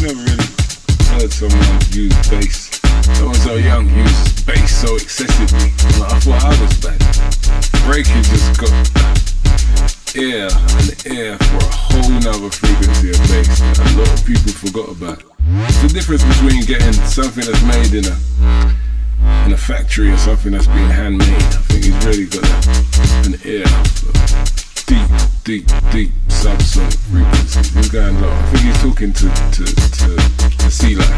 Never really heard someone use bass. Someone so young use bass so excessively. Like, I thought I was bad. Breaking just got air and air for a whole nother frequency of bass that a lot of people forgot about. It's the difference between getting something that's made in a in a factory or something that's being handmade. I think he's really got an ear for deep, deep, subsonic frequencies. He's going low. I think he's talking to to to, to sea life.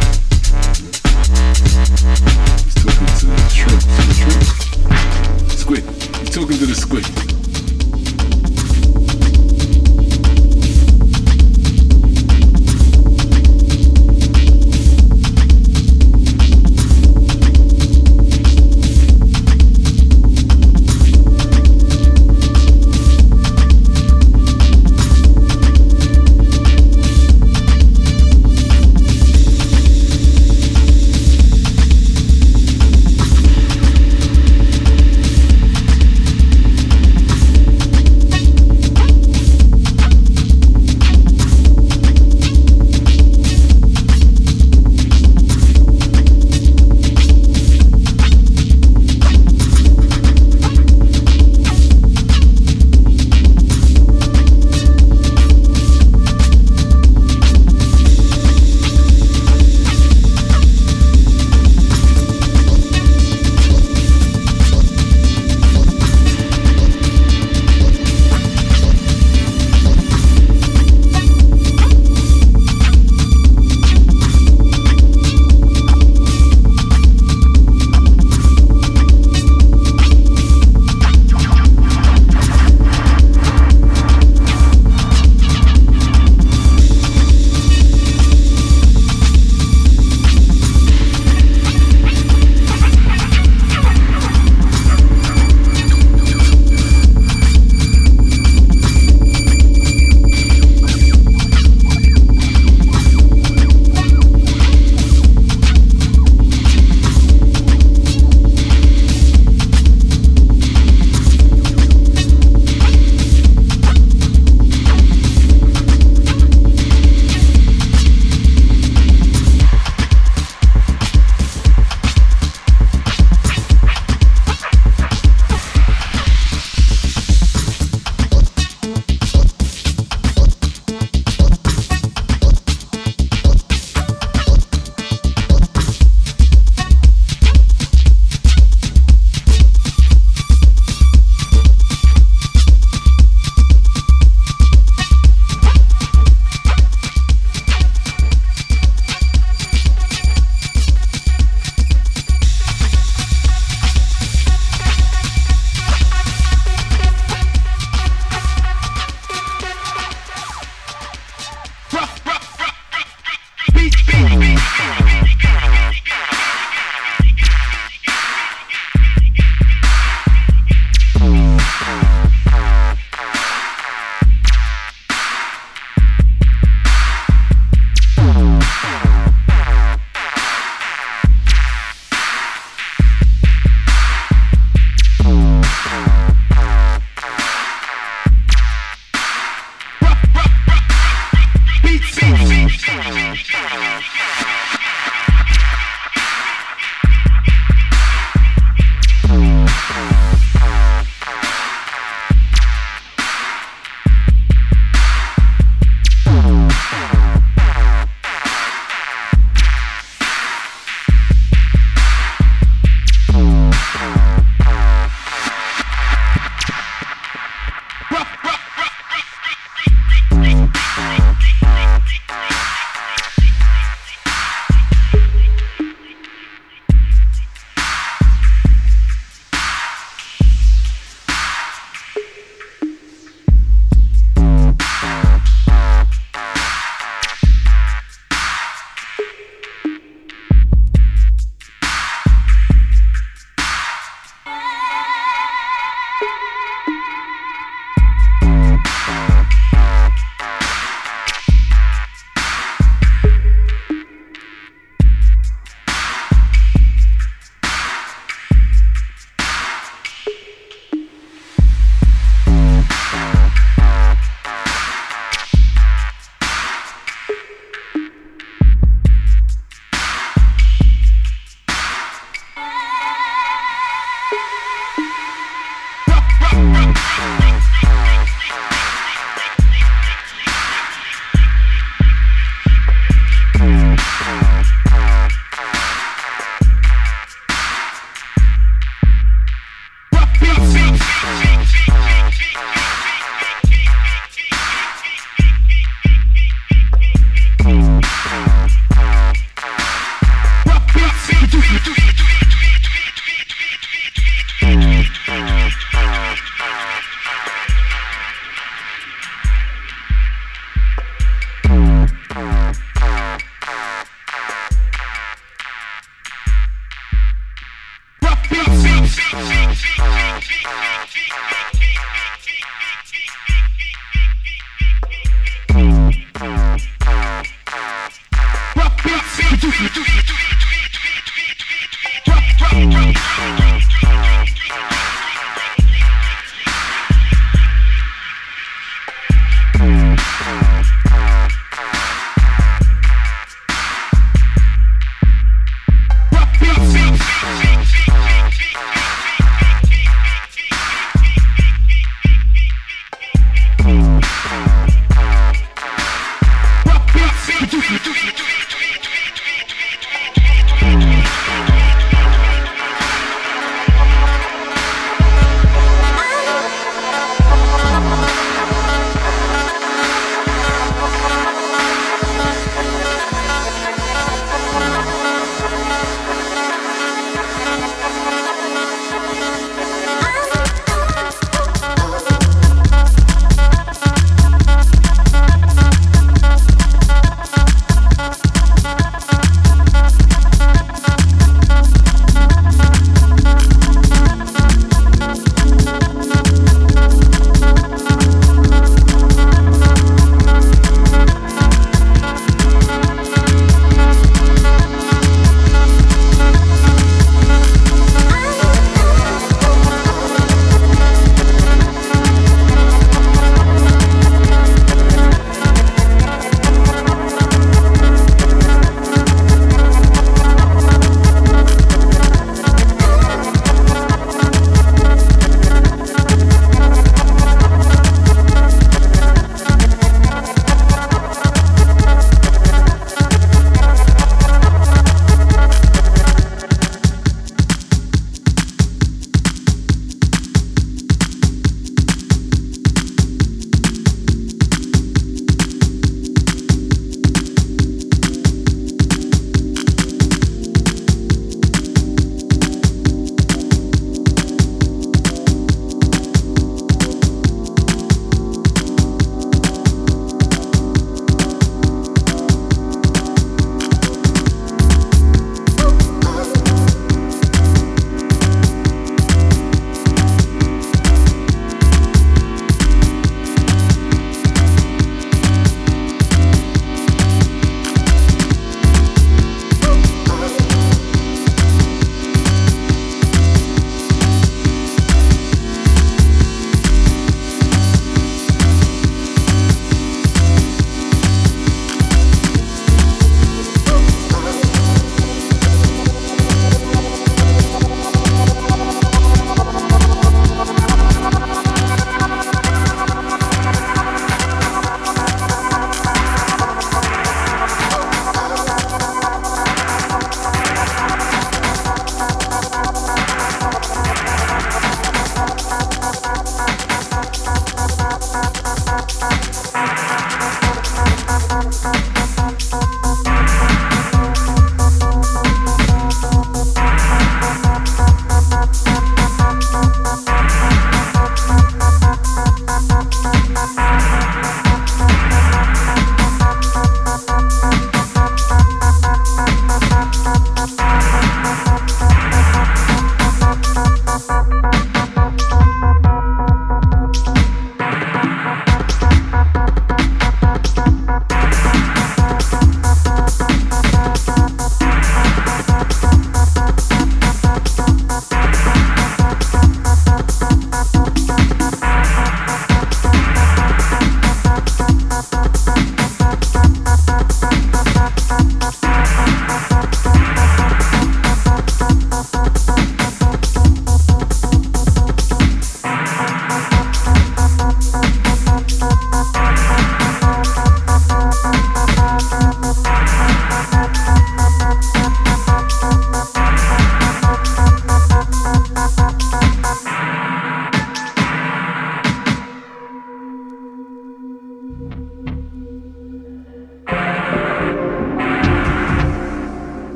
He's talking to the shrimp, to the shrimp. Squid. He's talking to the squid.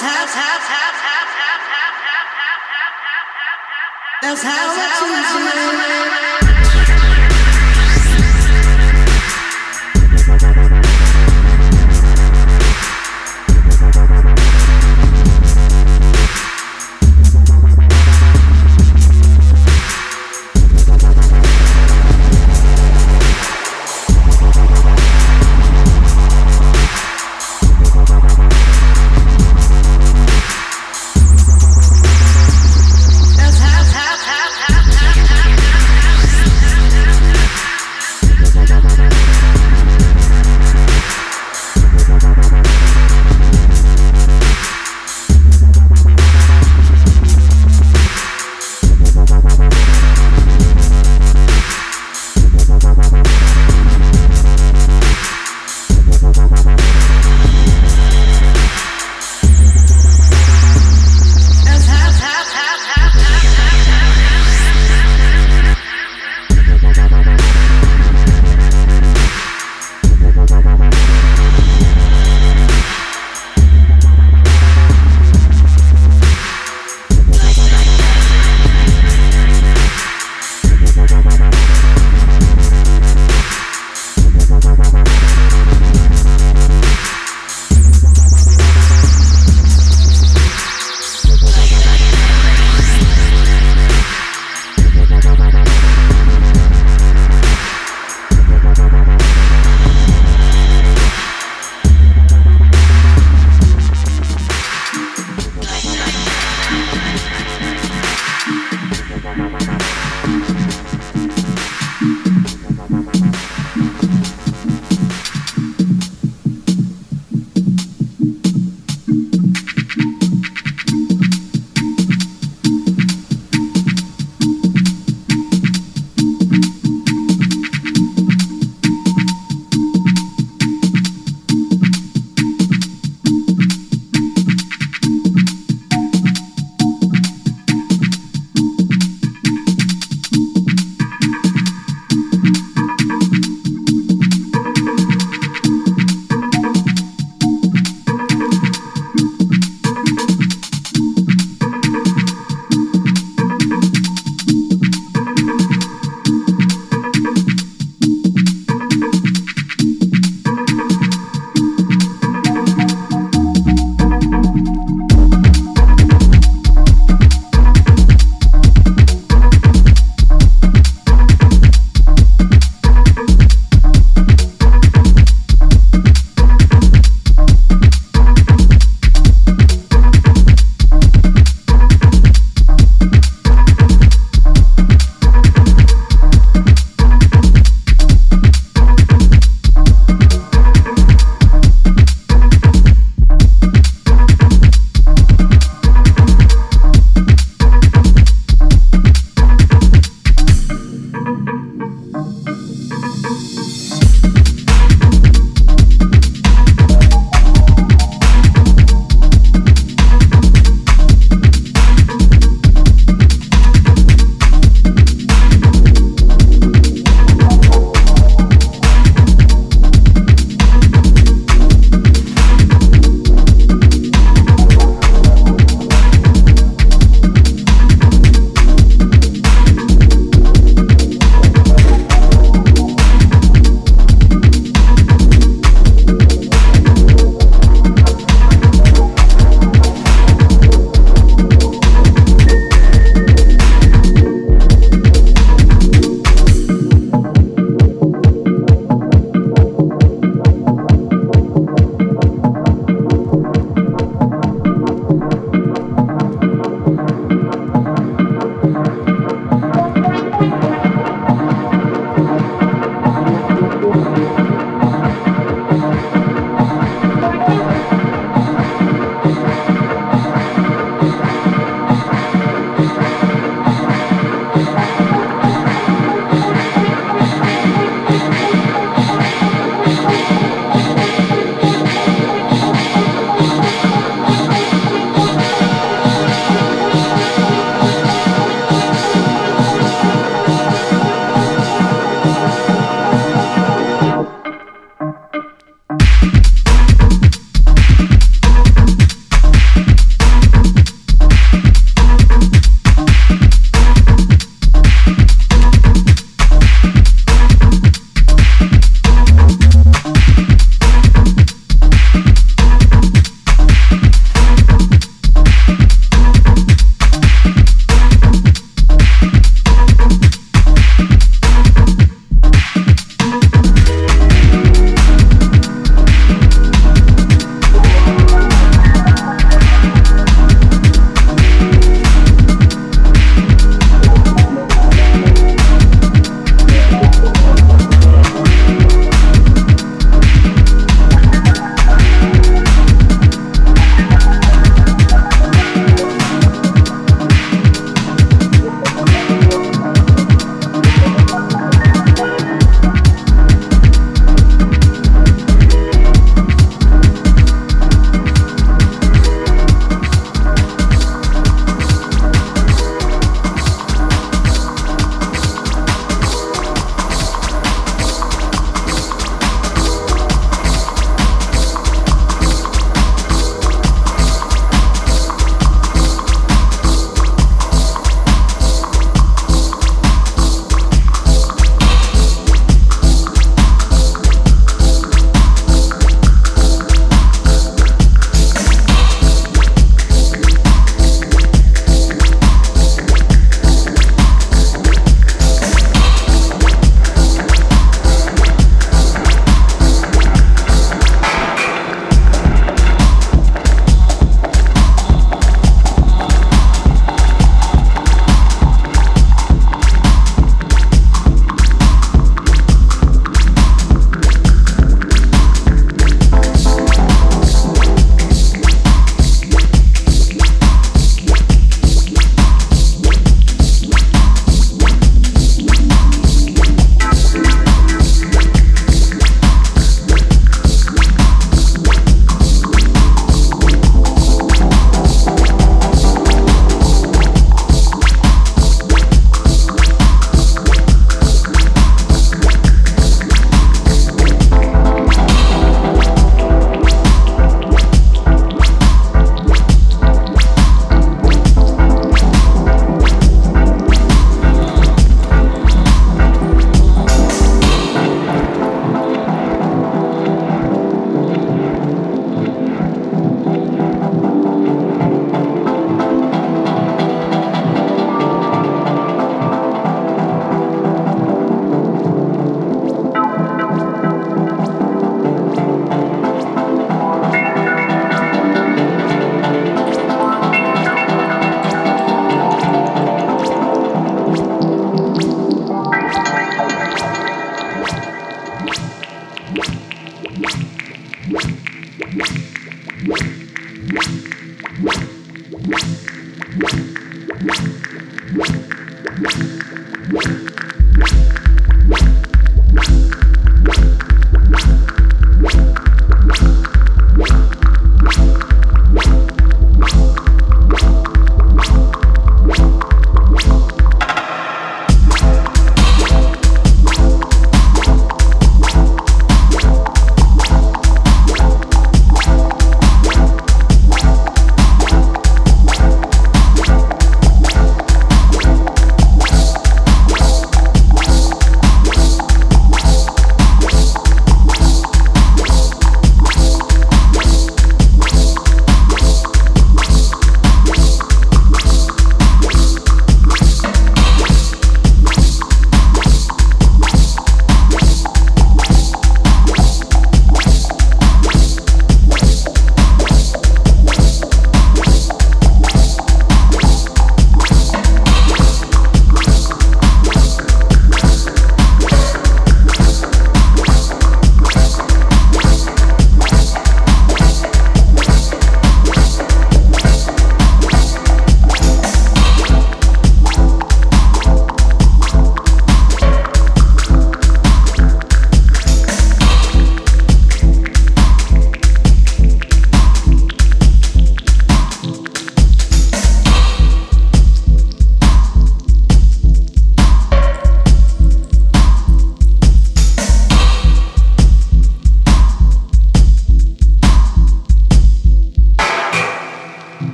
That's how. That's how. That's how.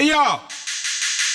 Hey yo!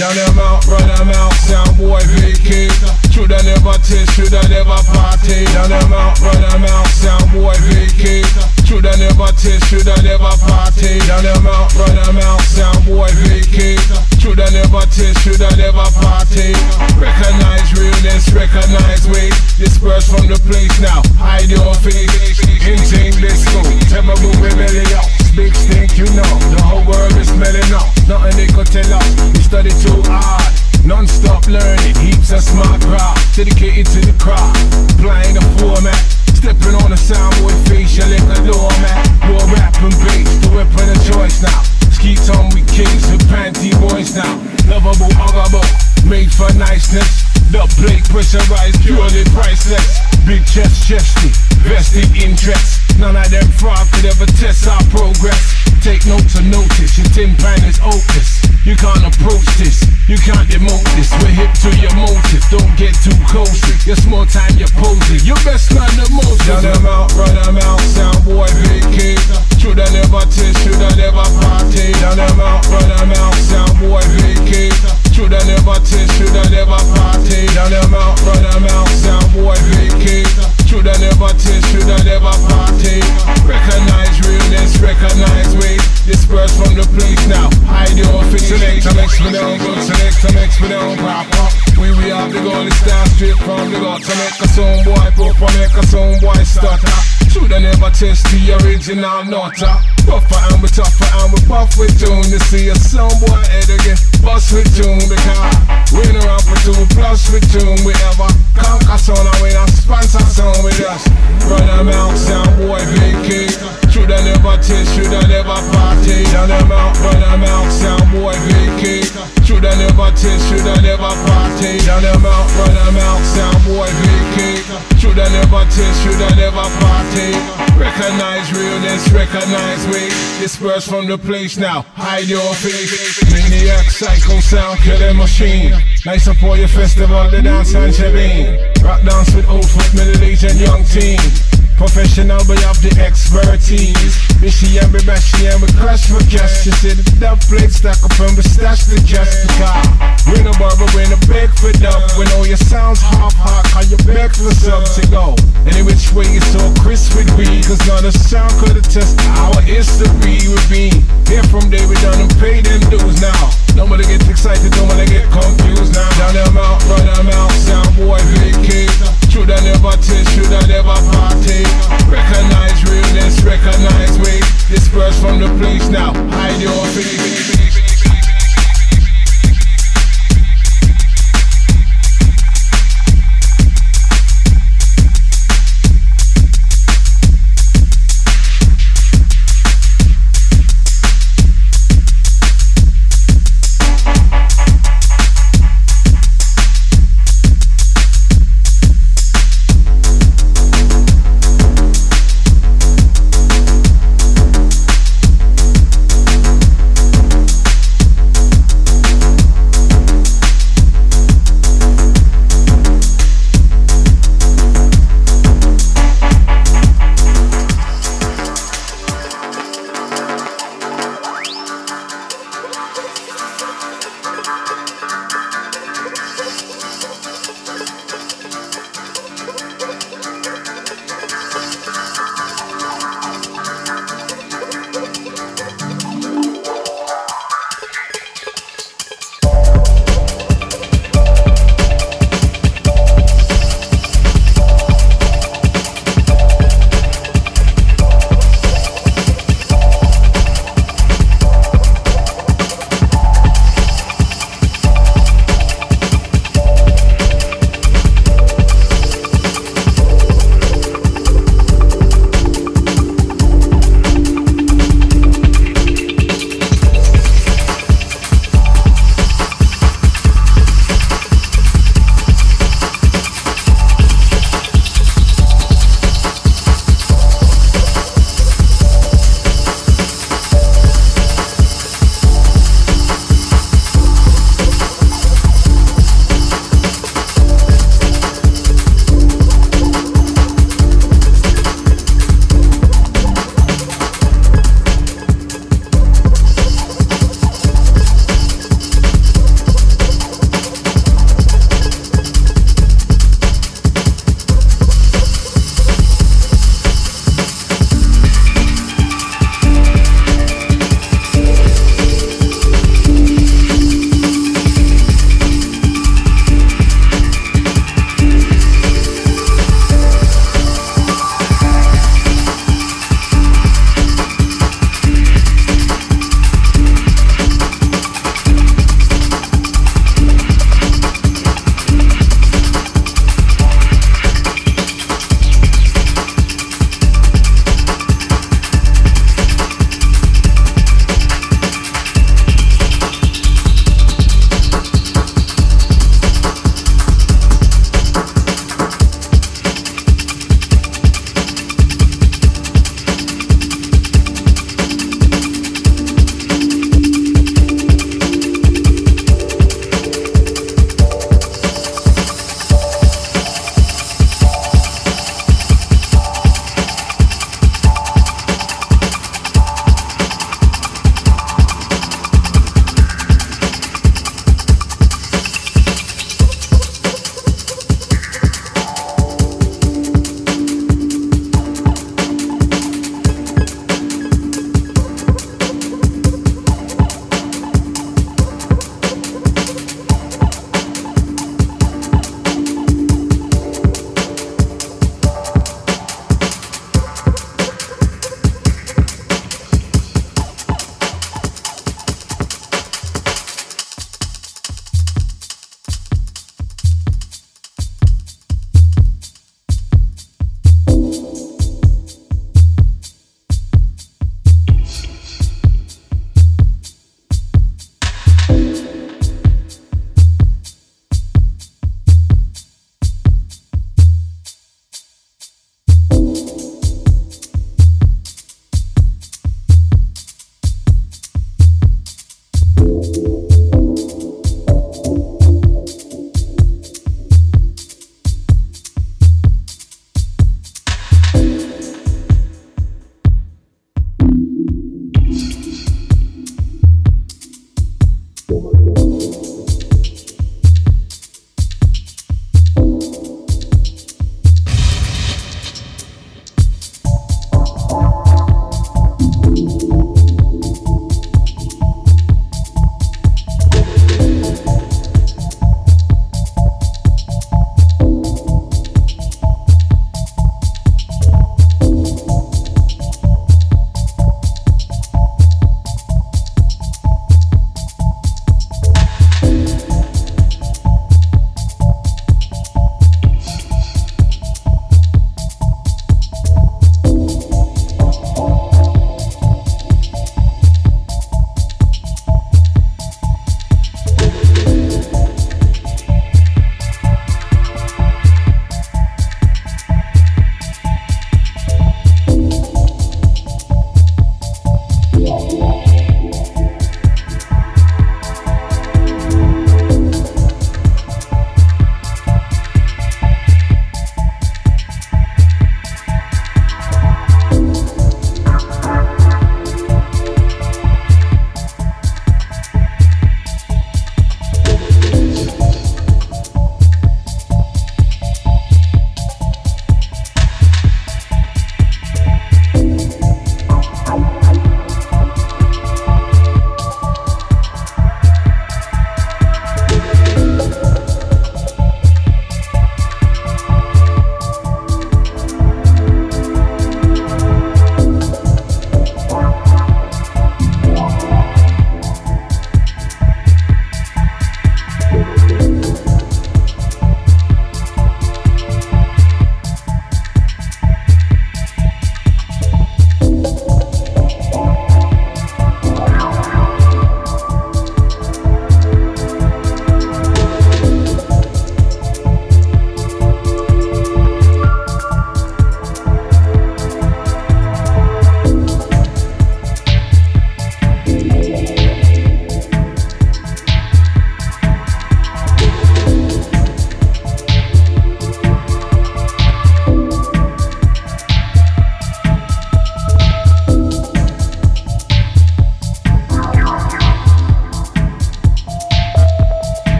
Down them out, run them out, sound boy vacate. Should I never taste, should I never party? Down them out, run them out, sound boy vacate. Should I never taste, should I never party? Down them out, run them out, sound boy vacate. Should I never taste, should I never party? Recognize realness, recognize weight. Disperse from the place now, hide your face. In English school, tell me move rebellion big stink, you know. The whole world is smelling up. Nothing they could tell us. We study too hard. Non-stop learning, heaps of smart crowd. Dedicated to the craft. Playing the format. Stepping on the soundboard, facial in the doormat. Raw rap and bass, the weapon of choice now geeks on we kings and panty boys now. Lovable, huggable, made for niceness. The plate pressurized, purely priceless. Big chest, chesty, vested interests. None of them fraud could ever test our progress. Take notes or notice, your tin pan is opus. You can't approach this. You can't emote this, we're hip to your motive Don't get too close, it's more time you're posing. You best not emote Run them out, run them out, sound boy vacate Should I never taste, Should I never party Run them out, run them out, sound boy vacate should I never taste, Should I never party Down the out, run the out, sound boy vacate Should I never taste, Should I never party Recognize realness, recognize weight Disperse from the place now, hide your face. Select some mix me down, good select and mix me down, pop up We we have the goal, it's down straight from the gutter Make a sound boy pop and make a sound boy stutter Should I never test the original nutter Buffer and we tougher and we puff with tune. You see a sound boy head again, bust with tune because we're around for two plus we tune whatever. Conquer sound, I win a sponsor sound with us. Brother Mount Sound Boy, Big should I never taste, Should I never party. Tell them out, burn them out, sound boy vacate Should I never taste, Should I never party. Tell them out, burn them out, sound boy vacate Should I never taste, Should I never party. Recognize realness, recognize weight Disperse from the place now, hide your face. Maniac, psycho sound, killing machine. Nice support your festival, the dance and shebeen Rock dance with old foot, middle aged and young teens. Professional, but have the expertise. Bushy and be bashy and me, crush for cash. You see the dub plate stack up and we stash the just to car. We no barber, we no beg for dub. We know your sounds half hot, how you beg for sub to go. Any which way you all crisp with we, cause none of sound could attest our history with me. Here from day we done and pay them dues now. Nobody get excited, nobody get confused now. Down them out, run them out, sound boy, vacate. Shoulda never taste, shoulda never partake Recognize realness, recognize me. Disperse from the place now, hide your face